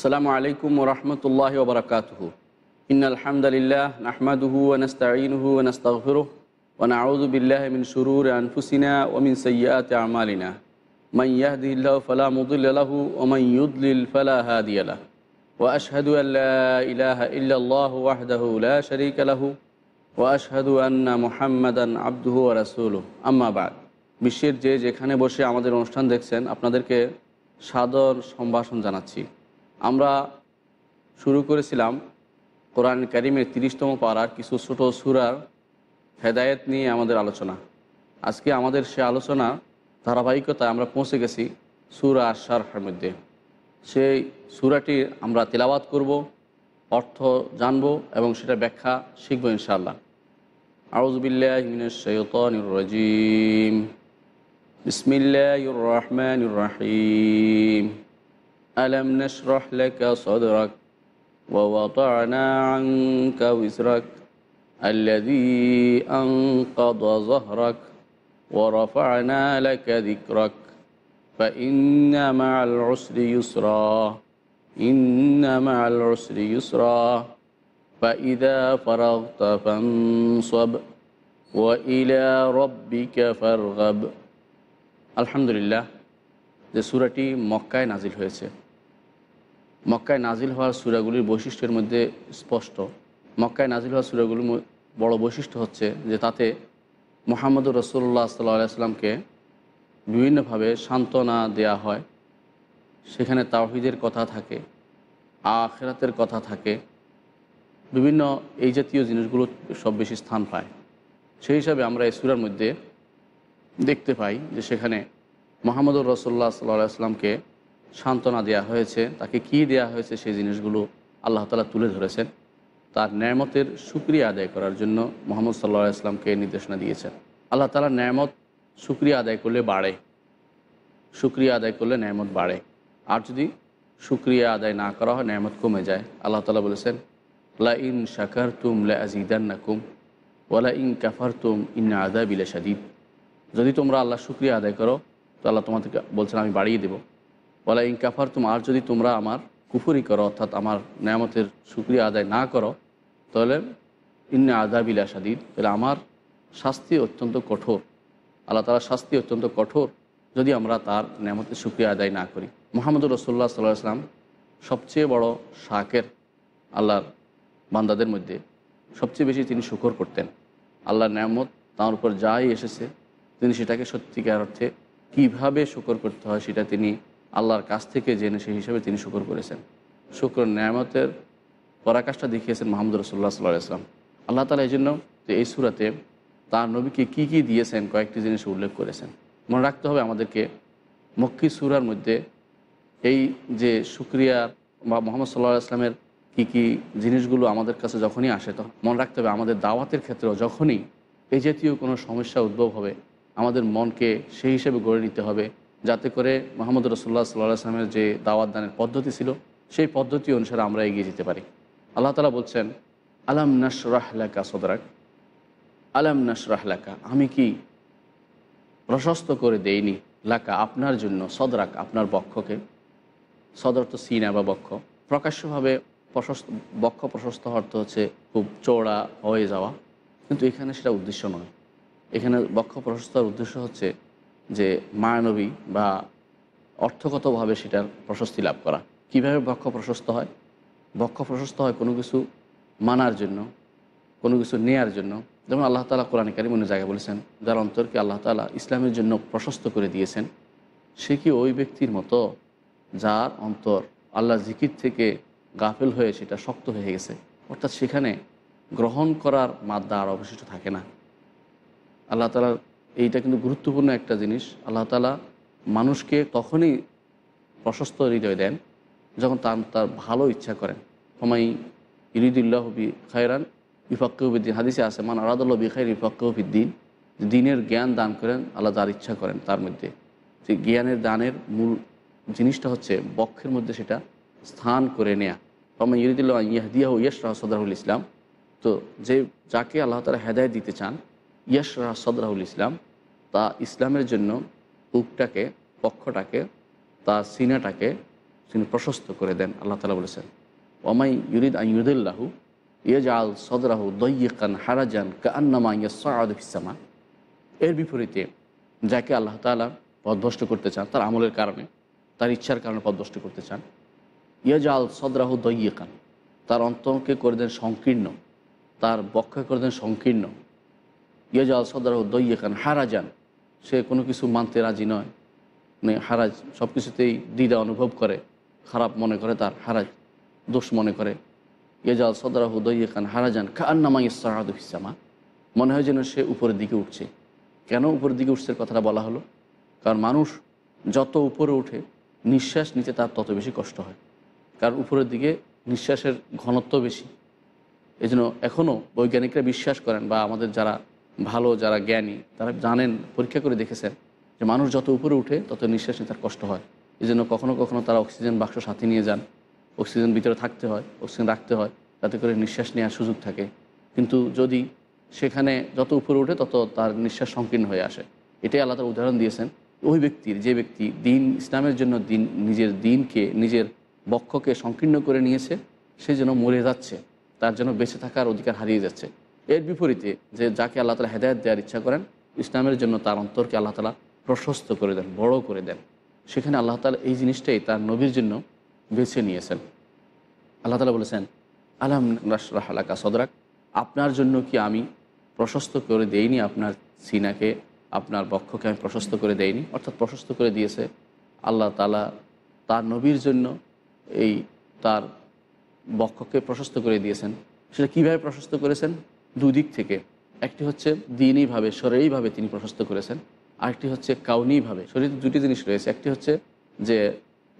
আসসালামু আলাইকুম ও রহমতুল্লাহ ওবরাকাত ইনআলহামদুলিল্লাহ নাহমাদুহস্তাইনুস্তফির ওনাউদুবিল্লাহমিন সুরুর আনফুসিনা ওমিন সৈয়াতিনা মাইয়াহদুল্লাহ ফলা মুদুল্লাহ ওমাইয়ুদ্দিল ফলা হাদিয়া ওয়াশহাদু আল্লাহ ইহ ওয়াহদাহ শরিকালাহু ওয়াশহাদু আন্না মুহাম্মাদান আব্দুহু রাসুল আম্মাবাদ বিশ্বের যে যেখানে বসে আমাদের অনুষ্ঠান দেখছেন, আপনাদেরকে সাদর সম্ভাষণ জানাচ্ছি। আমরা শুরু করেছিলাম কোরআন কারিমের তিরিশতম পাড়ার কিছু ছোটো সুরার হেদায়েত নিয়ে আমাদের আলোচনা। আজকে আমাদের সে আলোচনা ধারাবাহিকতায় আমরা পৌঁছে গেছি সুরা শারহের মধ্যে। সেই সুরাটি আমরা তেলাওয়াত করব, অর্থ জানব এবং সেটা ব্যাখ্যা শিখব ইনশাআল্লাহ। আউজবিল্লাহিমিনজিম বিসমিল্লাহির রহমানির রহিম। ألم نشرح لك صدرك ووضعنا عنك وزرك الذي أنقض ظهرك ورفعنا لك ذكرك فإن مع العسر يسرا إن مع العسر يسرا فإذا فرغت فانصب وإلى ربك فارغب الحمد لله যে সুরাটি মক্কায় নাজিল হয়েছে মক্কায় নাজিল হওয়ার সুরাগুলির বৈশিষ্ট্যের মধ্যে স্পষ্ট। মক্কায় নাজিল হওয়া সুরাগুলির বড় বৈশিষ্ট্য হচ্ছে যে তাতে মোহাম্মদুর রসুল্লাহ সাল্লাহ সাল্লামকে বিভিন্নভাবে সান্ত্বনা দেয়া হয়। সেখানে তাওহিদের কথা থাকে, আখেরাতের কথা থাকে, বিভিন্ন এই জাতীয় জিনিসগুলো সব বেশি স্থান পায়। সেই হিসাবে আমরা এই সুরার মধ্যে দেখতে পাই যে সেখানে মোহাম্মদুর রসুল্লাহ সাল্লাহ আসলামকে সান্ত্বনা দেওয়া হয়েছে, তাকে কি দেয়া হয়েছে সেই জিনিসগুলো আল্লাহ তালা তুলে ধরেছেন। তার ন্যামতের সুক্রিয়া আদায় করার জন্য মোহাম্মদ সাল্লাহ আসলামকে নির্দেশনা দিয়েছেন। আল্লাহ তালা ন্যামত সুক্রিয়া আদায় করলে বাড়ে। সুক্রিয়া আদায় করলে ন্যামত বাড়ে। আর যদি সুক্রিয়া আদায় না করা হয়, ন্যামত কমে যায়। আল্লাহ তালা বলেছেন লা ইন শাকার তুম লা আজিদান নাকুম ওয়ালা ইন কাফার তুম ইন আদা বিলা সাদিদ যদি তোমরা আল্লাহ শুক্রিয়া আদায় করো, তো আল্লাহ তোমাদেরকে বলছেন, আমি বাড়িয়ে দেবো। বলা ইনকাফার তুম আর যদি তোমরা আমার কুফুরি করো, অর্থাৎ আমার নেয়ামতের সুক্রিয়া আদায় না করো, তাহলে ইন্না আদাবিলা সাদিদ তাহলে আমার শাস্তি অত্যন্ত কঠোর। আল্লাহ তালার শাস্তি অত্যন্ত কঠোর যদি আমরা তার নেয়ামতের সুক্রিয়া আদায় না করি। মোহাম্মদুর রসোল্লা সাল্লাহ আসলাম সবচেয়ে বড় শাকের আল্লাহর বান্দাদের মধ্যে সবচেয়ে বেশি তিনি শুকর করতেন। আল্লাহর নেয়ামত তাঁর উপর যাই এসেছে, তিনি সেটাকে সত্যিকার অর্থে কীভাবে শুকর করতে হয় সেটা তিনি আল্লাহর কাছ থেকে জেনে সেই হিসাবে তিনি শুকর করেছেন। শুক্র ন্যায়ামতের পরাকাশটা দেখিয়েছেন মোহাম্মদ রসুল্লাহ সাল্লাহ ইসলাম আল্লাহ তালা এই জন্য যে এই সুরাতে তার নবীকে কি কি দিয়েছেন, কয়েকটি জিনিস উল্লেখ করেছেন। মনে রাখতে হবে আমাদেরকে মক্কি সুরার মধ্যে এই যে সুক্রিয়া বা মোহাম্মদ সাল্লাহ ইসলামের কী কী জিনিসগুলো আমাদের কাছে যখনই আসে, তখন মনে রাখতে হবে আমাদের দাওয়াতের ক্ষেত্রেও যখনই এই জাতীয় কোনো সমস্যা উদ্ভব হবে, আমাদের মনকে সেই হিসেবে গড়ে নিতে হবে। যাতে করে মোহাম্মদ রসুল্লাহ সাল্লাহ আসলামের যে দাওয়াত দানের পদ্ধতি ছিল, সেই পদ্ধতি অনুসারে আমরা এগিয়ে যেতে পারি। আল্লাহ তালা বলছেন, আলাম নাসরাহলাকা সদরাক? আলাম নাসরাহলাকা আমি কি প্রশস্ত করে দেইনি? লাকা, আপনার জন্য সদরাক, আপনার বক্ষকে? সদর তো সিনা বা বক্ষ। প্রকাশ্যভাবে প্রশস্ত, বক্ষ প্রশস্ত অর্থ হচ্ছে খুব চওড়া হয়ে যাওয়া। কিন্তু এখানে সেটা উদ্দেশ্য নয়। এখানে বক্ষ প্রশস্তর উদ্দেশ্য হচ্ছে যে মায়ানবী বা অর্থগতভাবে সেটার প্রশস্তি লাভ করা। কীভাবে বক্ষ প্রশস্ত হয়? বক্ষ প্রশস্ত হয় কোনো কিছু মানার জন্য, কোনো কিছু নেয়ার জন্য। যেমন আল্লাহ তালা কোরআন কারিম অন্য জায়গায় বলেছেন, যার অন্তরকে আল্লাহ তালা ইসলামের জন্য প্রশস্ত করে দিয়েছেন, সে কি ওই ব্যক্তির মতো যার অন্তর আল্লাহ জিকির থেকে গাফেল হয়ে সেটা শক্ত হয়ে গেছে? অর্থাৎ সেখানে গ্রহণ করার মাদ্দা আর অবশিষ্ট থাকে না। আল্লাহ তালার এইটা কিন্তু গুরুত্বপূর্ণ একটা জিনিস। আল্লাহ তালা মানুষকে তখনই প্রশস্ত হৃদয় দেন যখন তার তার ভালো ইচ্ছা করেন। হমাই ইরিদুল্লাহ বি খায়রান বিফাক্কিউবিদ্দিন হাদিসে আছে, মান আরাদুল্লাহ বিখাই বিফাক্কিউবিদ্দিন দিনের জ্ঞান দান করেন, আল্লাহ তার ইচ্ছা করেন তার মধ্যে। যে জ্ঞানের দানের মূল জিনিসটা হচ্ছে বক্ষের মধ্যে সেটা স্থান করে নেয়া। হমাই ইরিদুল্লাহ ইয়াহদিয়াহ ইয়াসরাহ সদরুল ইসলাম। তো যে, যাকে আল্লাহ তালা হেদায়ত দিতে চান ইয়াসরাহ সদরাহুল ইসলাম, তা ইসলামের জন্য উকটাকে পক্ষটাকে, তা সিনাটাকে তিনি প্রশস্ত করে দেন, আল্লাহ তালা বলেছেন। ওমাই ইউরিদ আইয়ুদুল্লাহু ইয়াজাল সদরাহু দইয়ান হারাজান কান্নামা ইয়াসামা এর বিপরীতে যাকে আল্লাহ তালা পদভষ্ট করতে চান, তার আমলের কারণে, তার ইচ্ছার কারণে পদভষ্ট করতে চান ইয়াজাল সদরাহু দইয়ান তার অন্তরকে করে দেন সংকীর্ণ, তার বক্ষে করে দেন সংকীর্ণ ইয়াজাল সদরাহু দইয়ান হারাজান। সে কোনো কিছু মানতে রাজি নয়। মানে হারাজ সব কিছুতেই দ্বিধা অনুভব করে, খারাপ মনে করে তার, হারাজ দোষ মনে করে। ইয়াজাল সদরাহু দইয়ান হারাজান কান্নামা ইসাহাদু হিসামা মনে হয় যেন সে উপরের দিকে উঠছে। কেন উপরের দিকে উঠছে কথাটা বলা হলো? কারণ মানুষ যত উপরে উঠে নিঃশ্বাস নিতে তার তত বেশি কষ্ট হয়। কারণ উপরের দিকে নিঃশ্বাসের ঘনত্ব বেশি। এই জন্য এখনও বৈজ্ঞানিকরা বিশ্বাস করেন বা আমাদের যারা ভালো যারা জ্ঞানী, তারা জানেন, পরীক্ষা করে দেখেছেন যে মানুষ যত উপরে উঠে, তত নিঃশ্বাস নিতে তার কষ্ট হয়। এই জন্য কখনও কখনো তারা অক্সিজেন বাক্স সাথে নিয়ে যান। অক্সিজেন ভিতরে থাকতে হয়, অক্সিজেন রাখতে হয় যাতে করে নিঃশ্বাস নেওয়ার সুযোগ থাকে। কিন্তু যদি সেখানে যত উপরে উঠে, তত তার নিঃশ্বাস সংকীর্ণ হয়ে আসে। এটাই আল্লাহ তার উদাহরণ দিয়েছেন। ওই ব্যক্তির, যে ব্যক্তি দিন, ইসলামের জন্য দিন, নিজের দিনকে, নিজের বক্ষকে সংকীর্ণ করে নিয়েছে, সে যেন মরে যাচ্ছে, তার জন্য বেঁচে থাকার অধিকার হারিয়ে যাচ্ছে। এর বিপরীতে যে যাকে আল্লাহ তালা হেদায়ত দেওয়ার ইচ্ছা করেন, ইসলামের জন্য তার অন্তরকে আল্লাহ তালা প্রশস্ত করে দেন, বড় করে দেন। সেখানে আল্লাহ তালা এই জিনিসটাই তার নবীর জন্য বেছে নিয়েছেন। আল্লাহ তালা বলেছেন আলহাম রাসরাহ আলাকা সদরাক? আপনার জন্য কি আমি প্রশস্ত করে দেইনি আপনার সিনাকে? আপনার বক্ষকে আমি প্রশস্ত করে দেইনি? অর্থাৎ প্রশস্ত করে দিয়েছে আল্লাহ তালা তার নবীর জন্য এই তার বক্ষকে প্রশস্ত করে দিয়েছেন। সেটা কীভাবে প্রশস্ত করেছেন? দুদিক থেকে। একটি হচ্ছে দিনইভাবে, শরীরইভাবে তিনি প্রশস্ত করেছেন। আরেকটি হচ্ছে কাউনিভাবে, শরীর দুটি জিনিস রয়েছে। একটি হচ্ছে যে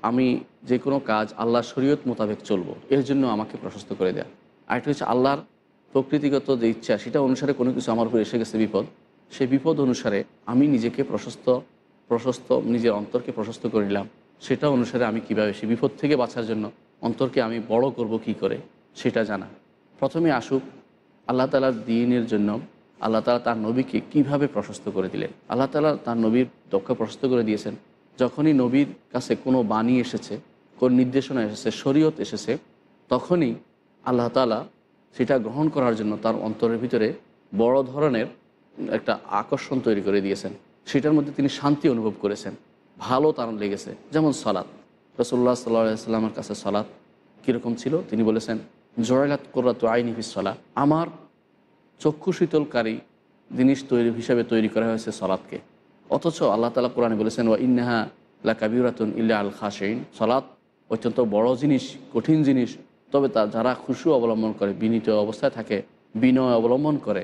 আমি যে কোনো কাজ আল্লাহর শরীয়ত মোতাবেক চলবো, এর জন্য আমাকে প্রশস্ত করে দেয়া। আরেকটি হচ্ছে আল্লাহর প্রকৃতিগত যে ইচ্ছা, সেটা অনুসারে কোনো কিছু আমার উপর এসে গেছে বিপদ সেই বিপদ অনুসারে আমি নিজেকে প্রশস্ত প্রশস্ত, নিজের অন্তরকে প্রশস্ত করে নিলাম। সেটা অনুসারে আমি কীভাবে সেই বিপদ থেকে বাঁচার জন্য অন্তরকে আমি বড় করব কি করে, সেটা জানা। প্রথমে আসুক আল্লাহ তালার দিনের জন্য আল্লাহ তালা তার নবীকে কীভাবে প্রশস্ত করে দিলেন? আল্লাহ তালা তার নবীর দক্ষ প্রশস্ত করে দিয়েছেন। যখনই নবীর কাছে কোনো বাণী এসেছে, কোন নির্দেশনা এসেছে, শরীয়ত এসেছে, তখনই আল্লাহ তালা সেটা গ্রহণ করার জন্য তার অন্তরের ভিতরে বড় ধরনের একটা আকর্ষণ তৈরি করে দিয়েছেন। সেটার মধ্যে তিনি শান্তি অনুভব করেছেন। ভালো তার লেগেছে। যেমন সালাত। রসুল্লাহ সাল্লাহ সাল্লামের কাছে সালাত কীরকম ছিল? তিনি বলেছেন জয়লাত কোর্রাত আইনি ফিসলা আমার চক্ষু শীতলকারী জিনিস তৈরি হিসাবে তৈরি করা হয়েছে সলাৎকে অথচ আল্লাহ তালা কোরআনে বলেছেন ও ইন্নাহা লা কাবিরাতুন ইল্লা আল খাসেইন সলাৎ অত্যন্ত বড় জিনিস, কঠিন জিনিস, তবে তা যারা খুশু অবলম্বন করে, বিনীত অবস্থায় থাকে, বিনয় অবলম্বন করে,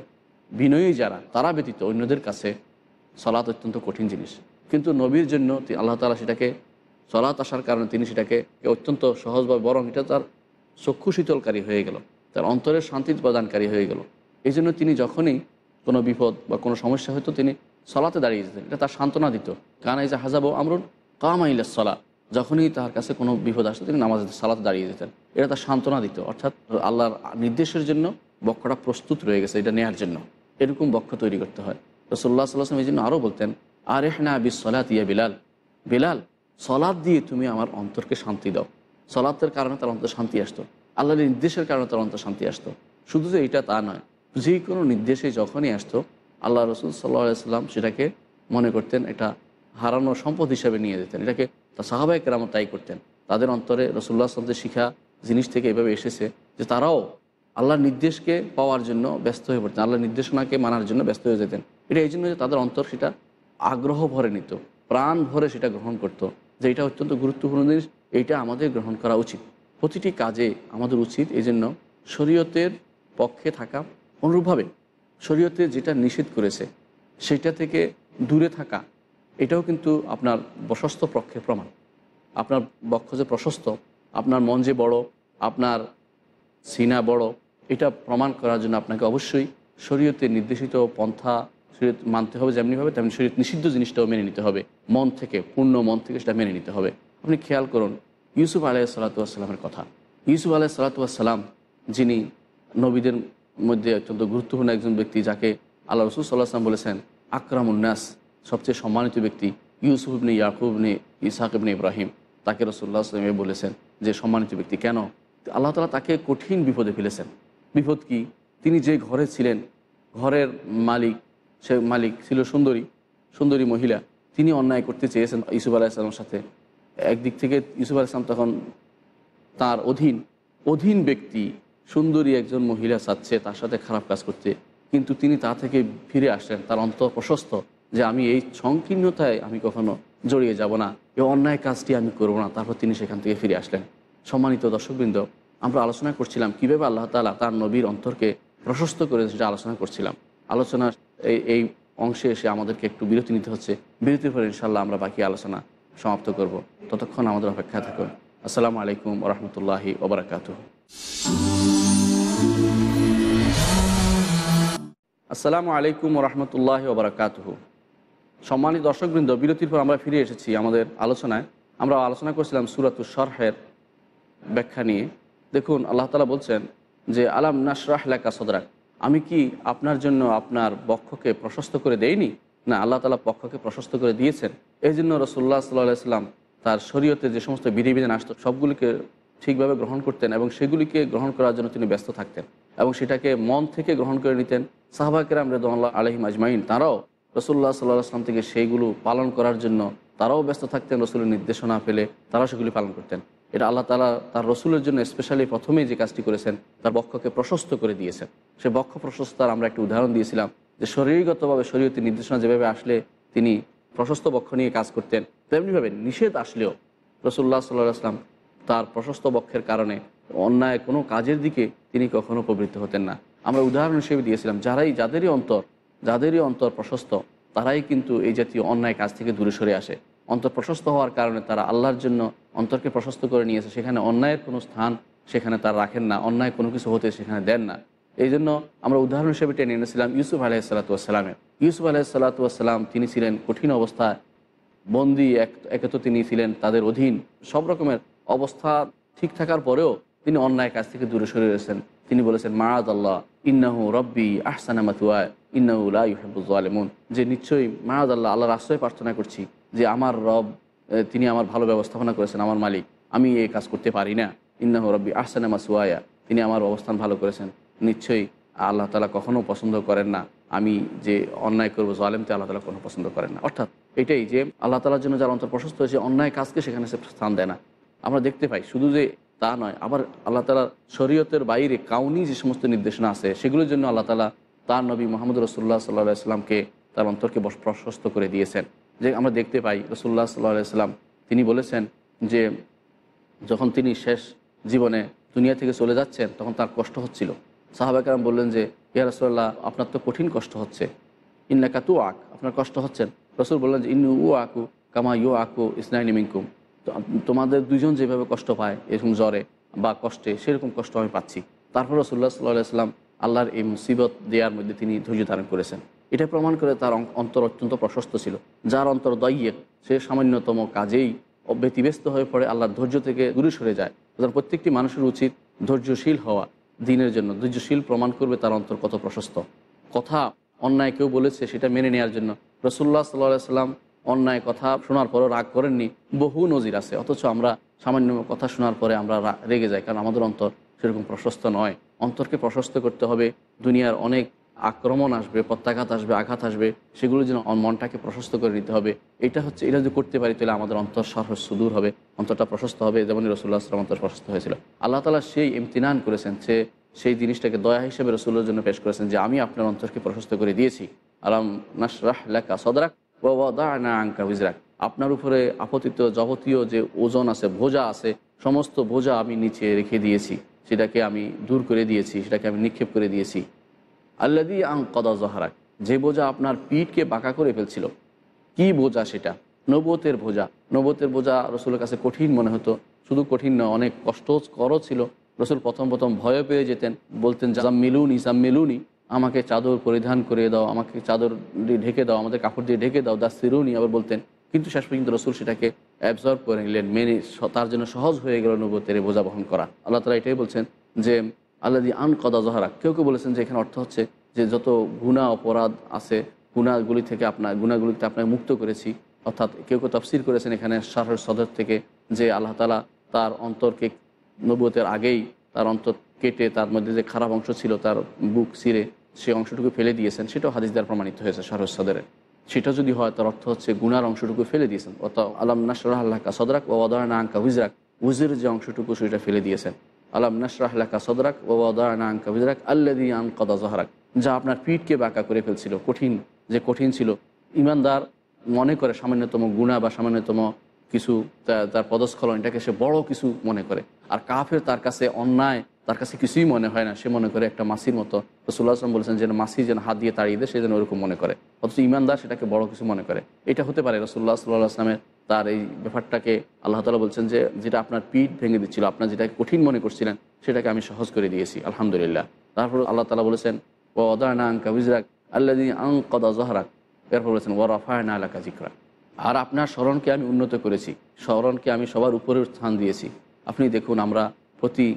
বিনয়ী যারা, তারা ব্যতীত অন্যদের কাছে সলাৎ অত্যন্ত কঠিন জিনিস। কিন্তু নবীর জন্য আল্লাহ তালা সেটাকে সলাৎ আসার কারণে তিনি সেটাকে অত্যন্ত সহজভাবে, বরং এটা তার চক্ষু শীতলকারী হয়ে গেল, তার অন্তরের শান্তি প্রদানকারী হয়ে গেল। এই জন্য তিনি যখনই কোনো বিপদ বা কোনো সমস্যা হতো, তিনি সলাতে দাঁড়িয়ে যেতেন। এটা তার সান্ত্বনা দিত। এই যে হাজাবো আমরুন কামাইলা সলা। যখনই তার কাছে কোনো বিপদ আসতো, তিনি নামাজ সালাতে দাঁড়িয়ে যেতেন। এটা তার সান্ত্বনা দিত। অর্থাৎ আল্লাহর নির্দেশের জন্য বক্ষটা প্রস্তুত রয়ে গেছে, এটা নেয়ার জন্য। এরকম বক্ষ তৈরি করতে হয়। তো রসোল্লা সাল্লাম এই জন্য আরও বলতেন, আরেহনা বিস সলাত ইয়া বিলাল। বিলাল সলাদ দিয়ে তুমি আমার অন্তরকে শান্তি দাও। সলাতের কারণে তার অন্তর শান্তি আসতো। আল্লাহর নির্দেশের কারণে তার অন্তর শান্তি আসতো। শুধু যে এটা তা নয়, যে কোনো নির্দেশে যখনই আসতো, আল্লাহ রসুল সাল্লাহ সাল্লাম সেটাকে মনে করতেন এটা হারানো সম্পদ হিসাবে নিয়ে যেতেন। এটাকে তা সাহাবাই কেরামত তাই করতেন। তাদের অন্তরে রসুল্লাহ সাল্লামের শিখা জিনিস থেকে এভাবে এসেছে যে তারাও আল্লাহর নির্দেশকে পাওয়ার জন্য ব্যস্ত হয়ে পড়তেন, আল্লাহর নির্দেশনাকে মানার জন্য ব্যস্ত হয়ে যেতেন। এটা এই জন্য যে তাদের অন্তর সেটা আগ্রহ ভরে নিত, প্রাণ ভরে সেটা গ্রহণ করত, যে এটা অত্যন্ত গুরুত্বপূর্ণ জিনিস। এইটা আমাদের গ্রহণ করা উচিত। প্রতিটি কাজে আমাদের উচিত এই জন্য শরীয়তের পক্ষে থাকা অনুরূপভাবে, শরীয়তে যেটা নিষেধ করেছে সেটা থেকে দূরে থাকা, এটাও কিন্তু আপনার প্রশস্ত পক্ষের প্রমাণ। আপনার বক্ষ যে প্রশস্ত, আপনার মন যে বড়, আপনার সিনা বড়, এটা প্রমাণ করার জন্য আপনাকে অবশ্যই শরীয়তে নির্দেশিত পন্থা, শরীয়ত মানতে হবে যেমনিভাবে, তেমনি শরীয়ত নিষিদ্ধ জিনিসটাও মেনে নিতে হবে। মন থেকে, পূর্ণ মন থেকে সেটা মেনে নিতে হবে। আপনি খেয়াল করুন, ইউসুফ আলাহ সাল্লাতুয়াসাল্লামের কথা। ইউসুফ আলাহ সাল্লাতুয়াসাল্লাম যিনি নবীদের মধ্যে অত্যন্ত গুরুত্বপূর্ণ একজন ব্যক্তি, যাকে আল্লাহ রসুল সাল্লাহ আসলাম বলেছেন আকরাম উন্নাস সবচেয়ে সম্মানিত ব্যক্তি, ইউসুফ ইবনে ইয়াকুব ইবনে ইসাক ইবনে ইব্রাহিম। তাকে রসুল্লাহ আসলামে বলেছেন যে, সম্মানিত ব্যক্তি, কেন? আল্লাহ তালা তাকে কঠিন বিপদে ফেলেছেন। বিপদ কি? তিনি যে ঘরে ছিলেন, ঘরের মালিক, সে মালিক ছিল সুন্দরী সুন্দরী মহিলা, তিনি অন্যায় করতে চেয়েছেন ইসুফ আলাহিসামের সাথে। একদিক থেকে ইসুফ আলাইসলাম তখন তার অধীন অধীন ব্যক্তি, সুন্দরী একজন মহিলা চাচ্ছে তার সাথে খারাপ কাজ করতে। কিন্তু তিনি তা থেকে ফিরে আসলেন, তার অন্তর প্রশস্ত যে আমি এই সংকীর্ণতায় আমি কখনো জড়িয়ে যাব না, এই অন্যায় কাজটি আমি করব না। তারপর তিনি সেখান থেকে ফিরে আসলেন। সম্মানিত দর্শকবৃন্দ, আমরা আলোচনা করছিলাম কীভাবে আল্লাহ তালা তার নবীর অন্তরকে প্রশস্ত করে সেটা আলোচনা করছিলাম। আলোচনা এই অংশে এসে আমাদেরকে একটু বিরতি নিতে হচ্ছে। বিরতির পরে ইনশাল্লাহ আমরা বাকি আলোচনা সমাপ্ত করব। ততক্ষণ আমাদের অপেক্ষা থাকুন। আসসালামু আলাইকুম রহমতুল্লাহি ওবরাকাত আসসালামু আলাইকুম রহমতুল্লাহ ওবরাকাতহ। সম্মানিত দর্শকবৃন্দ, বিরতির পর আমরা ফিরে এসেছি আমাদের আলোচনায়। আমরা আলোচনা করছিলাম সুরাতু শরহের ব্যাখ্যা নিয়ে। দেখুন, আল্লাহ তালা বলছেন যে, আলাম নাসরাহ লেখা সদরাক? আমি কি আপনার জন্য আপনার বক্ষকে প্রশস্ত করে দেইনি? না, আল্লাহ তালা পক্ষকে প্রশস্ত করে দিয়েছেন। এই জন্য রসুল্লাহ সাল্লাহ সাল্লাম তার শরীয়তে যে সমস্ত বিধিবিধান আসতো, সবগুলিকে ঠিকভাবে গ্রহণ করতেন এবং সেগুলিকে গ্রহণ করার জন্য তিনি ব্যস্ত থাকতেন এবং সেটাকে মন থেকে গ্রহণ করে নিতেন। সাহবাকেরাম রেদুল্লাহ আলহিম আজমাইন তারাও রসুল্লাহ সাল্লাহ আসলাম থেকে সেইগুলো পালন করার জন্য তারাও ব্যস্ত থাকতেন, রসুলের নির্দেশনা পেলে তারাও সেগুলি পালন করতেন। এটা আল্লাহ তালা তার রসুলের জন্য স্পেশালি প্রথমেই যে কাজটি করেছেন, তার বক্ষকে প্রশস্ত করে দিয়েছেন। সে বক্ষ প্রশস্তার আমরা একটি উদাহরণ দিয়েছিলাম যে শরীরগতভাবে শরীয়তের নির্দেশনা যেভাবে আসলে তিনি প্রশস্ত বক্ষ নিয়ে কাজ করতেন। তেমনিভাবে নিষেধ আসলেও রসুল্লাহ সাল্লাহ আসলাম তার প্রশস্ত বক্ষের কারণে অন্যায় কোনো কাজের দিকে তিনি কখনো প্রবৃত্ত হতেন না। আমরা উদাহরণ হিসেবে দিয়েছিলাম, যারাই যাদেরই অন্তর যাদেরই অন্তর প্রশস্ত, তারাই কিন্তু এই জাতীয় অন্যায় কাজ থেকে দূরে সরে আসে। অন্তর প্রশস্ত হওয়ার কারণে তারা আল্লাহর জন্য অন্তরকে প্রশস্ত করে নিয়েছে, সেখানে অন্যায়ের কোনো স্থান সেখানে তারা রাখেন না, অন্যায় কোনো কিছু হতে সেখানে দেন না। এই জন্য আমরা উদাহরণ হিসেবে টেনে এনেছিলাম ইউসুফ আলাহিসাল্লাতুয়াসাল্লামের ইউসুফ আলাহিসাল্লাতুয়াসাল্লাম তিনি ছিলেন কঠিন অবস্থায়। বন্দি, এক একে তো তিনি ছিলেন তাদের অধীন। সব রকমের অবস্থা ঠিক থাকার পরেও তিনি অন্যায় কাছ থেকে দূরে সরে রয়েছেন। তিনি বলেছেন মারাদ আল্লাহ ইন্নাহু রব্বি আহসানামাতুয়ায় ইন্নাউল্লাহ ইহাবুজালেমন যে নিশ্চয়ই মারাদ আল্লাহ আল্লাহর আশ্রয় প্রার্থনা করছি যে আমার রব তিনি আমার ভালো ব্যবস্থাপনা করেছেন, আমার মালিক। আমি এই কাজ করতে পারি না। ইন্নাহু রব্বি আহসানামা সুয়ায়া তিনি আমার অবস্থান ভালো করেছেন। নিশ্চয়ই আল্লাহ তালা কখনও পছন্দ করেন না। আমি যে অন্যায় করব জালেমতে আল্লাহ তালা কোনো পছন্দ করেন না। অর্থাৎ এটাই যে আল্লাহ তালার জন্য যার অন্তর প্রশস্ত হয়েছে, অন্যায় কাজকে সেখানে সে স্থান দেয় না। আমরা দেখতে পাই, শুধু যে তা নয়, আবার আল্লাহ তালা শরীয়তের বাইরে কাউনি যে সমস্ত নির্দেশনা আছে, সেগুলোর জন্য আল্লাহ তালা তার নবী মোহাম্মদ রসুল্লাহ সাল্লাহ সাল্লামকে তার অন্তরকে প্রশস্ত করে দিয়েছেন। যে আমরা দেখতে পাই রসুল্লাহ সাল্লাহ সাল্লাম তিনি বলেছেন যে যখন তিনি শেষ জীবনে দুনিয়া থেকে চলে যাচ্ছেন, তখন তার কষ্ট হচ্ছিল। সাহাবাকারাম বললেন যে, ইয়া রসুল্লাহ আপনার তো কঠিন কষ্ট হচ্ছে। ইন্নাকা তু আক আপনার কষ্ট হচ্ছেন রসুল বললেন যে, ইন্নু উ আকু কামা ইউ আকু ইসনাইনি মিঙ্কুম তোমাদের দুজন যেভাবে কষ্ট পায়, এরকম জ্বরে বা কষ্টে সেরকম কষ্ট আমি পাচ্ছি। তারপর রসুল্লাহ সাল্লাহ সাল্লাম আল্লাহর এই মুসিবত দেওয়ার মধ্যে তিনি ধৈর্য ধারণ করেছেন। এটা প্রমাণ করে তার অন্তর অত্যন্ত প্রশস্ত ছিল। যার অন্তর দইয়ে সে সামান্যতম কাজেই ব্যতিব্যস্ত হয়ে পড়ে, আল্লাহর ধৈর্য থেকে দূরে সরে যায়। প্রত্যেকটি মানুষের উচিত ধৈর্যশীল হওয়া। দিনের জন্য, ধৈর্যশীল প্রমাণ করবে তার অন্তর কত প্রশস্ত। কথা অন্যায় কেউ বলেছে সেটা মেনে নেওয়ার জন্য। রসুল্লাহ সাল্লাহ সাল্লাম অন্যায় কথা শোনার পরও রাগ করেননি। বহু নজির আছে, অথচ আমরা সামান্য কথা শোনার পরে আমরা রেগে যাই, কারণ আমাদের অন্তর সেরকম প্রশস্ত নয়। অন্তরকে প্রশস্ত করতে হবে। দুনিয়ার অনেক আক্রমণ আসবে, প্রত্যাঘাত আসবে, আঘাত আসবে, সেগুলো যেন মনটাকে প্রশস্ত করে নিতে হবে। এটা হচ্ছে, এটা যদি করতে পারি, তাহলে আমাদের অন্তর সহজ সুদূর হবে, অন্তরটা প্রশস্ত হবে যেমন রসুল্লাহ আসলাম অন্তর প্রশস্ত হয়েছিল। আল্লাহ তালা সেই ইমতিনান করেছেন সে সেই জিনিসটাকে দয়া হিসেবে রসুল্লের জন্য পেশ করেছেন যে, আমি আপনার অন্তরকে প্রশস্ত করে দিয়েছি। আলাম নাসরাহ লেখা সদরাক না আঙ্কা বিজরাক আপনার উপরে আপতিত যাবতীয় যে ওজন আছে ভোজা আছে, সমস্ত ভোজা আমি নিচে রেখে দিয়েছি। সেটাকে আমি দূর করে দিয়েছি, সেটাকে আমি নিক্ষেপ করে দিয়েছি। আল্লাদি আং কদা জহারাক যে বোঝা আপনার পিঠকে বাঁকা করে ফেলছিল, কি বোঝা সেটা? নবতের বোঝা। নবতের বোঝা রসুলের কাছে কঠিন মনে হতো। শুধু কঠিন নয়, অনেক কষ্টকরও ছিল। রসুল প্রথম প্রথম ভয় পেয়ে যেতেন। বলতেন জাম মিলুনি জাম মিলুনি আমাকে চাদর পরিধান করে দাও, আমাকে চাদর দিয়ে ঢেকে দাও, আমাদের কাপড় দিয়ে ঢেকে দাও দা সিরুনি আবার বলতেন। কিন্তু শেষ পর্যন্ত রসুল সেটাকে অ্যাবজর্ভ করে নিলেন, মেনে তার জন্য সহজ হয়ে গেল নবতের বোঝা বহন করা। আল্লাহ তালা এটাই বলছেন যে আল্লাহ দি আন কদা জহারা কেউ কেউ বলেছেন যে এখানে অর্থ হচ্ছে যে যত গুণা অপরাধ আছে গুণাগুলি থেকে আপনার গুণাগুলিতে আপনাকে মুক্ত করেছি। অর্থাৎ কেউ কেউ তফসির করেছেন এখানে শাহর সদর থেকে যে আল্লাহ তালা তার অন্তরকে নবুয়তের আগেই তার অন্তর কেটে তার মধ্যে যে খারাপ অংশ ছিল, তার বুক সিরে সেই অংশটুকু ফেলে দিয়েছেন, সেটাও হাদিস দ্বারা প্রমাণিত হয়েছে শাহর সদরে। সেটা যদি হয়, তার অর্থ হচ্ছে গুনার অংশটুকু ফেলে দিয়েছেন। অত আলাম নাসরাহ আল্লাহকা সদরাক ও ওদায়না আঙ্কা হুজরাক হুজের যে অংশটুকু সেটা ফেলে দিয়েছেন। আলাম নাসরাহ আল্লাহকা সদরাক ও ওদায়না আঙ্কা আল্লাদি আন কদা জহরাক যা আপনার পিঠকে বাঁকা করে ফেলছিল, কঠিন, যে কঠিন ছিল। ইমানদার মনে করে সামান্যতম গুণা বা সামান্যতম কিছু তার পদস্খলন, এটাকে সে বড় কিছু মনে করে। আর কাফের তার কাছে অন্যায়, তার কাছে কিছুই মনে হয় না। সে মনে করে একটা মাসির মতো। রসুল্লাহ আসলাম বলেছেন যেন মাসি যেন হাত দিয়ে তাড়িয়ে দেয়, সে যেন ওরকম মনে করে। অথচ ইমানদার সেটাকে বড় কিছু মনে করে। এটা হতে পারে রসুল্লাহ সাল্লাহ আসলামের তার এই ব্যাপারটাকে আল্লাহ তালা বলছেন যে, যেটা আপনার পিঠ ভেঙে দিচ্ছিল, আপনার যেটাকে কঠিন মনে করছিলেন, সেটাকে আমি সহজ করে দিয়েছি, আলহামদুলিল্লাহ। তারপর আল্লাহ তালা বলেছেন ও অদায়না আঙ্কা হুজরাক আল্লাদিন আঙ্কদা জহরাক এরপর বলেছেন ও রফায়না আলাকা জিকরা আর আপনার স্মরণকে আমি উন্নত করেছি, স্মরণকে আমি সবার উপরে স্থান দিয়েছি। আপনি দেখুন, আমরা প্রতি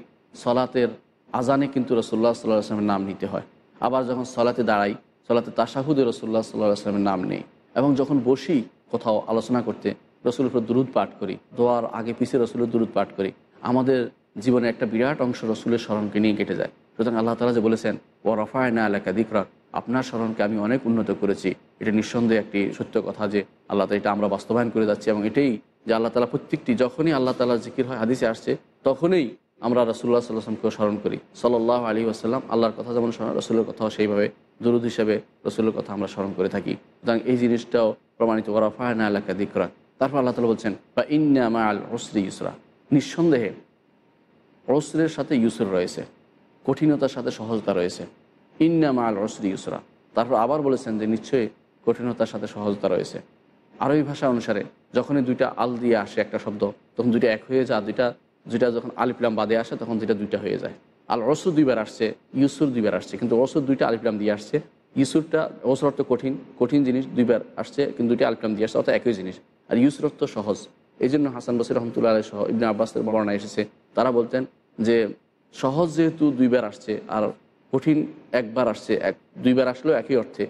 সলাতের আজানে কিন্তু রসুল্লাহ সাল্লাহ আসলামের নাম নিতে হয়। আবার যখন সলাতে দাঁড়াই, সলাতে তাসাহুদে রসুল্লাহ সাল্লাহ আসলামের নাম নেই। এবং যখন বসি কোথাও আলোচনা করতে রসুলের উপর দুরুদ পাঠ করি, দোয়ার আগে পিছিয়ে রসুলের দুরুদ পাঠ করি। আমাদের জীবনে একটা বিরাট অংশ রসুলের স্মরণকে নিয়ে কেটে যায়। সুতরাং আল্লাহ তালা যে বলেছেন ও রফায়না এলাকা দিকরাক আপনার স্মরণকে আমি অনেক উন্নত করেছি। এটা নিঃসন্দেহে একটি সত্য কথা যে আল্লাহ তালা এটা আমরা বাস্তবায়ন করে যাচ্ছি এবং এটাই যে আল্লাহ তালা প্রত্যেকটি, যখনই আল্লাহ তালার জিকির হয়, হাদিসে আসছে, তখনই আমরা রসুল্লাহ সাল্লাহামকেও স্মরণ করি। সাল্লাহ আলী আসাল্লাম আল্লাহর কথা যেমন স্মরণ, রসুলের কথাও সেইভাবে, দুরুদ হিসাবে রসুলের কথা আমরা স্মরণ করে থাকি। সুতরাং এই জিনিসটাও প্রমাণিত করা ফায়না এলাকা দিকরাক তারপর আল্লাহ তালা বলছেন বা ইন্না আল রসরি ইসরা নিঃসন্দেহে রসরের সাথে ইউসর রয়েছে, কঠিনতার সাথে সহজতা রয়েছে। ইন্না আল রসরি ইউসরা। তারপর আবার বলেছেন যে, নিশ্চয়ই কঠিনতার সাথে সহজতা রয়েছে। আরবি ভাষা অনুসারে, যখনই দুইটা আল দিয়ে আসে একটা শব্দ, তখন দুইটা এক হয়ে যায় দুইটা দুইটা যখন আলিফলাম বাদে আসে, তখন দুইটা দুইটা হয়ে যায়। আল রসুর দুইবার আসছে, ইউসুর দুইবার আসছে, কিন্তু রসুর দুইটা আলিফলাম দিয়ে আসছে। ইউসুরটা রসুর অর্থ কঠিন কঠিন জিনিস দুইবার আসছে, কিন্তু দুইটা আলিফলাম দিয়ে আসছে, অর্থাৎ একই জিনিস। আর ইউসুর তো সহজ। এই জন্য হাসান বসির রহমতুল্লাহ আলাই সহ ইবনে আব্বাসের বর্ণনা এসেছে। তারা বলতেন যে, সহজ যেহেতু দুইবার আসছে আর কঠিন একবার আসছে, এক দুইবার আসলেও একই অর্থে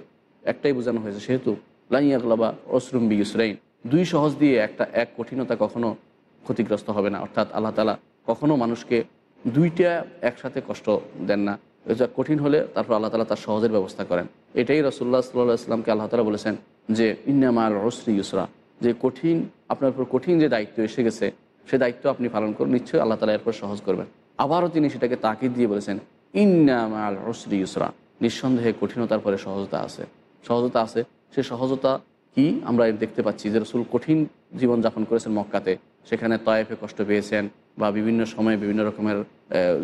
একটাই বোঝানো হয়েছে, সেহেতু লাইয়াগলাবা অসরুম বি ইসরাইন দুই সহজ দিয়ে একটা এক কঠিনতা কখনো ক্ষতিগ্রস্ত হবে না। অর্থাৎ আল্লাহ তালা কখনো মানুষকে দুইটা একসাথে কষ্ট দেন না। এটা কঠিন হলে তারপর আল্লাহ তালা তার সহজের ব্যবস্থা করেন। এটাই রসুল্লাহ সাল্লাহ ইসলামকে আল্লাহ তালা বলেছেন যে, ইন্নামাল রসরি ইউসরা। যে কঠিন, আপনার উপর কঠিন যে দায়িত্ব এসে গেছে, সে দায়িত্ব আপনি পালন করুন। নিশ্চয়ই আল্লাহ তালা এরপর সহজ করবেন। আবারও তিনি সেটাকে তাকিদ দিয়ে বলেছেন ইন্নামাল রসরি ইউসরা। নিঃসন্দেহে কঠিনতার পরে সহজতা আছে। সহজতা আছে। সে সহজতা কি? আমরা দেখতে পাচ্ছি যে রসুল কঠিন জীবনযাপন করেছেন মক্কাতে। সেখানে তয়েফে কষ্ট পেয়েছেন বা বিভিন্ন সময়ে বিভিন্ন রকমের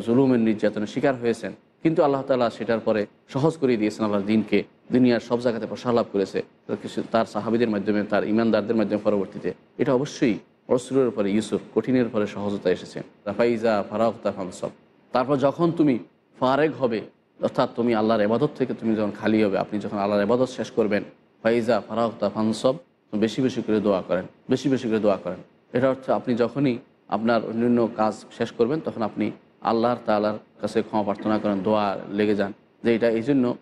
জুলুমের নির্যাতনের শিকার হয়েছেন। কিন্তু আল্লাহ তালা সেটার পরে সহজ করে দিয়েছেন আল্লাহর দিনকে। দুনিয়ার সব জায়গাতে প্রসার লাভ করেছে। কিছু- তার সাহাবিদের মাধ্যমে, তার ইমানদারদের মাধ্যমে পরবর্তীতে। এটা অবশ্যই অসুরের পরে ইউসুফ কঠিনের পরে সহজতা এসেছে। রাফাইজা ফারাহতা ফামসব তারপর যখন তুমি ফারেক হবে, অর্থাৎ তুমি আল্লাহর এবাদত থেকে তুমি যখন খালি হবে, আপনি যখন আল্লাহর এবাদত শেষ করবেন, ফাইজা ফারাহতা ফানসব বেশি বেশি করে দোয়া করেন, বেশি বেশি করে দোয়া করেন। এটা হচ্ছে আপনি যখনই আপনার অন্যান্য কাজ শেষ করবেন, তখন আপনি আল্লাহর তালার কাছে ক্ষমা প্রার্থনা করেন, দোয়া লেগে যান যে এটা এই জন্য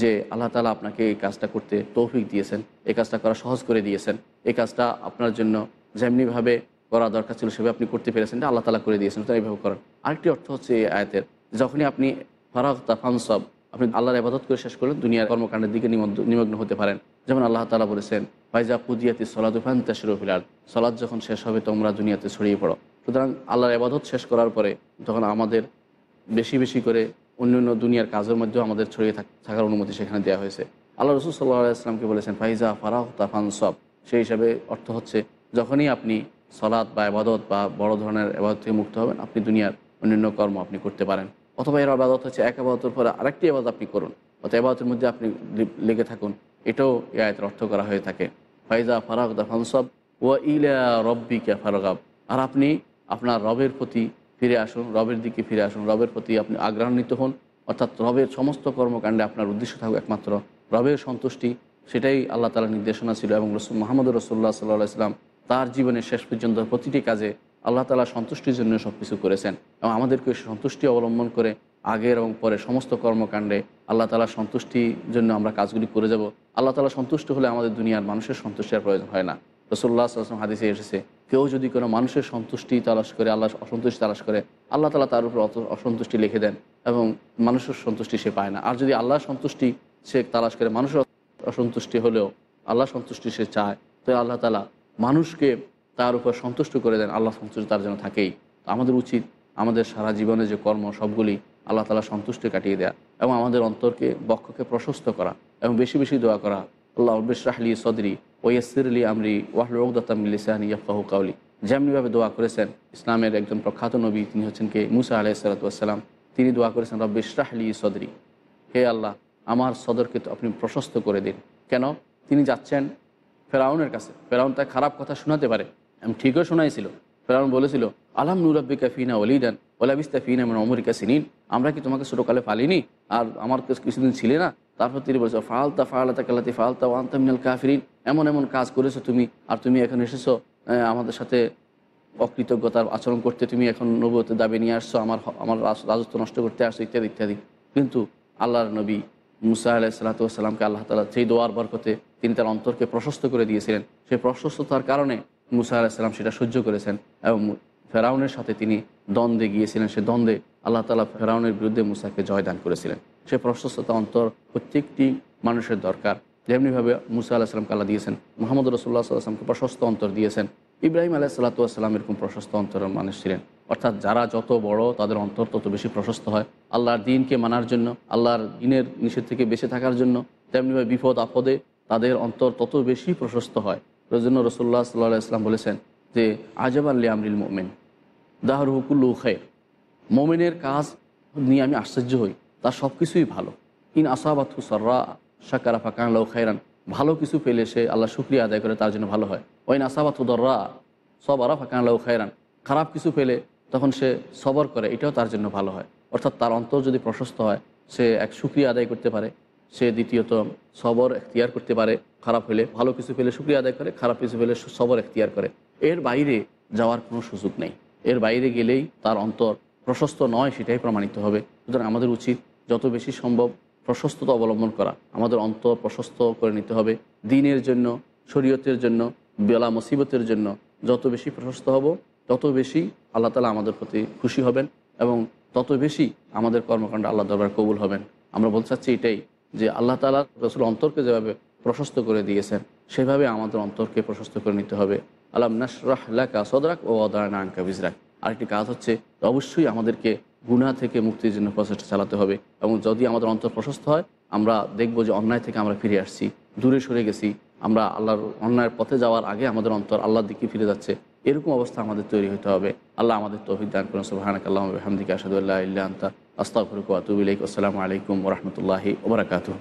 যে আল্লাহ তালা আপনাকে এই কাজটা করতে তৌফিক দিয়েছেন, এই কাজটা করা সহজ করে দিয়েছেন, এই কাজটা আপনার জন্য যেমনিভাবে করা দরকার ছিল সেভাবে আপনি করতে পেরেছেন, এটা আল্লাহ তালা করে দিয়েছেন তো এইভাবে করেন। আরেকটি অর্থ হচ্ছে এই আয়াতের, যখনই আপনি ফারাক তাফানসব আপনি আল্লাহর আবাদত করে শেষ করলেন, দুনিয়ার কর্মকাণ্ডের দিকে নিমগ্ন হতে পারেন। যেমন আল্লাহ তালা বলেছেন, ফাইজা কুদিয়াতি সলাদুফান তাসরফিলার সলাদ যখন শেষ হবে তোমরা দুনিয়াতে ছড়িয়ে পড়ো। সুতরাং আল্লাহর আবাদত শেষ করার পরে তখন আমাদের বেশি বেশি করে অন্য অন্য দুনিয়ার কাজের মধ্যেও আমাদের ছড়িয়ে থাক- থাকার অনুমতি সেখানে দেওয়া হয়েছে। আল্লাহ রসুল সাল্লাহ আসলামকে বলেছেন, ফাইজা ফারাহ তাফান সব সেই হিসাবে অর্থ হচ্ছে, যখনই আপনি সলাদ বা আবাদত বা বড় ধরনের আবাদত থেকে মুক্ত হবেন, আপনি দুনিয়ার অন্যান্য কর্ম আপনি করতে পারেন। অথবা এর আবাদত হচ্ছে এক আবাদতের পরে আরেকটি আবাদত আপনি করুন। অথবা আবাদতের মধ্যে আপনি লেগে থাকুন। এটাও এ আয়তের অর্থ করা হয়ে থাকে। ফাইজা ফারাক দা ফানসব ও ইলা রব্বিকা ফারগাব। আর আপনি আপনার রবের প্রতি ফিরে আসুন, রবের দিকে ফিরে আসুন। রবের প্রতি আপনি আগ্রহান্বিত হন। অর্থাৎ রবের সমস্ত কর্মকাণ্ডে আপনার উদ্দেশ্য থাকুক একমাত্র রবের সন্তুষ্টি। সেটাই আল্লাহ তালার নির্দেশনা ছিল এবং রসুল মোহাম্মদ রসুল্লাহ সাল্লাহ ইসলাম তার জীবনের শেষ পর্যন্ত প্রতিটি কাজে আল্লাহ তালা সন্তুষ্টির জন্য সব কিছু করেছেন এবং আমাদেরকে সন্তুষ্টি অবলম্বন করে আগের এবং পরে সমস্ত কর্মকাণ্ডে আল্লাহ তালার সন্তুষ্টির জন্য আমরা কাজগুলি করে যাব। আল্লাহ তালা সন্তুষ্ট হলে আমাদের দুনিয়ার মানুষের সন্তুষ্টি আর প্রয়োজন হয় না। রসুল্লাহ আসলাম হাদিসে এসেছে কেউ যদি কোনো মানুষের সন্তুষ্টি তালাশ করে, আল্লাহ অসন্তুষ্টি তালাশ করে, আল্লাহ তালা তার উপর অসন্তুষ্টি লিখে দেন এবং মানুষের সন্তুষ্টি সে পায় না। আর যদি আল্লাহ সন্তুষ্টি সে তালাশ করে, মানুষের অসন্তুষ্টি হলেও আল্লাহ সন্তুষ্টি সে চায়, তো আল্লাহ তালা মানুষকে তার উপর সন্তুষ্ট করে দেন আল্লাহ সন্তুষ্টি তার জন্য থাকেই। আমাদের উচিত আমাদের সারা জীবনে যে কর্ম সবগুলি আল্লাহ তালা সন্তুষ্টি কাটিয়ে দেয়া এবং আমাদের অন্তরকে বক্ষকে প্রশস্ত করা এবং বেশি বেশি দোয়া করা আল্লাহ বেশরাহলি সদরি ওয়াসিরলি আমরি ওয়াহলুদাতামিলিসানি ইয়াফাহু কাউলি যেমনিভাবে দোয়া করেছেন ইসলামের একজন প্রখ্যাত নবী, তিনি হচ্ছেন কে? মুসা আলাইসালাতাম তিনি দোয়া করেছেন, রব্বে ইশরাহলি সদরি, হে আল্লাহ, আমার সদরকে তো আপনি প্রশস্ত করে দিন। কেন? তিনি যাচ্ছেন ফেরাউনের কাছে। ফেরাউন তার খারাপ কথা শোনাতে পারে। আমি ঠিকও শোনাইছিল। ফেরাউন বলেছিল, আলাম নুরাব্বিকা ফিনা ওলিদান ওলাবিস্তা ফিনা মানে অমরিকা সিনিন? আমরা কি তোমাকে ছোটোকালে পালিনি? আর আমার কাছে কিছুদিন ছিলে না? তারপর তিনি বলছো, ফালতা ফালতা কালাতি ফালতা ওয়ান্তা মিনাল কাফিরিন। এমন এমন কাজ করেছ তুমি, আর তুমি এখন এসেছ আমাদের সাথে অকৃতজ্ঞতার আচরণ করতে তুমি এখন নবতের দাবি নিয়ে আসছো, আমার আমার রাজ- রাজত্ব নষ্ট করতে আসছো, ইত্যাদি ইত্যাদি। কিন্তু আল্লাহর নবী মুসা আলাহ সাল্লাতামকে আল্লাহ তালা সেই দোয়ার বরকতে তিনি তার অন্তরকে প্রশস্ত করে দিয়েছিলেন, সেই প্রশস্ততার কারণে মুসা আলাহিসাল্লাম সেটা সহ্য করেছেন এবং ফেরাউনের সাথে তিনি দ্বন্দ্বে গিয়েছিলেন, সে দ্বন্দ্বে আল্লাহ তালা ফেরাউনের বিরুদ্ধে মুসাকে জয়দান করেছিলেন। সে প্রশস্ততা অন্তর প্রত্যেকটি মানুষের দরকার। যেমনিভাবে মুসা আল্লাহ সাল্লামকে আল্লাহ দিয়েছেন, মোহাম্মদ রসুল্লাহ সাল্লামকে প্রশস্ত অন্তর দিয়েছেন। ইব্রাহিম আলাহ সাল্লাতাম এরকম প্রশস্ত অন্তরের মানুষ ছিলেন। অর্থাৎ যারা যত বড়, তাদের অন্তর তত বেশি প্রশস্ত হয়। আল্লাহর দিনকে মানার জন্য, আল্লাহর দিনের নিষেধ থেকে বেঁচে থাকার জন্য, তেমনিভাবে বিপদ আপদে তাদের অন্তর তত বেশি প্রশস্ত হয়। রজন্য রসুল্লাহ সাল্লাহ ইসলাম বলেছেন যে আজব আল্লি আমরিল মোমেন দাহর হুকুল্লু খের মোমেনের কাজ নিয়ে আমি আশ্চর্য হই। তার সব কিছুই ভালো। ইন আসাবাথু সর্রা সাকারা ফাকাংলাউ খাইরান ভালো কিছু পেলে সে আল্লাহ শুক্রিয়া আদায় করে তার জন্য ভালো হয়। ওইন আসাবাথু দর্রা সব আরা ফাকাংলাউ খাইরান খারাপ কিছু পেলে তখন সে সবর করে, এটাও তার জন্য ভালো হয়। অর্থাৎ তার অন্তর যদি প্রশস্ত হয়, সে এক শুক্রিয়া আদায় করতে পারে। সে দ্বিতীয়ত সবর এখতিয়ার করতে পারে, খারাপ হলে ভালো কিছু পেলে শুক্রিয়া আদায় করে, খারাপ কিছু পেলে সবর এখতিয়ার করে। এর বাইরে যাওয়ার কোনো সুযোগ নেই। এর বাইরে গেলেই তার অন্তর প্রশস্ত নয়, সেটাই প্রমাণিত হবে। সুতরাং আমাদের উচিত যত বেশি সম্ভব প্রশস্ততা অবলম্বন করা। আমাদের অন্তর প্রশস্ত করে নিতে হবে। দিনের জন্য, শরীয়তের জন্য, বেলা মুসিবতের জন্য যত বেশি প্রশস্ত হব, তত বেশি আল্লাহ তালা আমাদের প্রতি খুশি হবেন এবং তত বেশি আমাদের কর্মকাণ্ড আল্লাহ দরবার কবুল হবেন। আমরা বলতে চাচ্ছি এটাই যে আল্লাহ তালা রসুল অন্তরকে যেভাবে প্রশস্ত করে দিয়েছেন, সেভাবে আমাদের অন্তরকে প্রশস্ত করে নিতে হবে। আলাম নাসরাহ লাকা সদরাক ও অদারানা আঙ্কা বিজরাক। আরেকটি কাজ হচ্ছে অবশ্যই আমাদেরকে গুণা থেকে মুক্তির জন্য প্রচেষ্টা চালাতে হবে এবং যদি আমাদের অন্তর প্রশস্ত হয়, আমরা দেখব যে অন্যায় থেকে আমরা ফিরে আসছি, দূরে সরে গেছি, আমরা আল্লাহর অন্যায়ের পথে যাওয়ার আগে আমাদের অন্তর আল্লাহর দিকে ফিরে যাচ্ছে, এরকম অবস্থা আমাদের তৈরি হতে হবে। আল্লাহ আমাদের তৌফিক দান করুন সুবাহানাক আল্লাহ হামদিকা আসাদুল্লাহ ইল্লা আস্তাগফিরুকা ওয়া আসসালামু আলাইকুম রাহমাতুল্লাহি ওয়া বারাকাতুহু।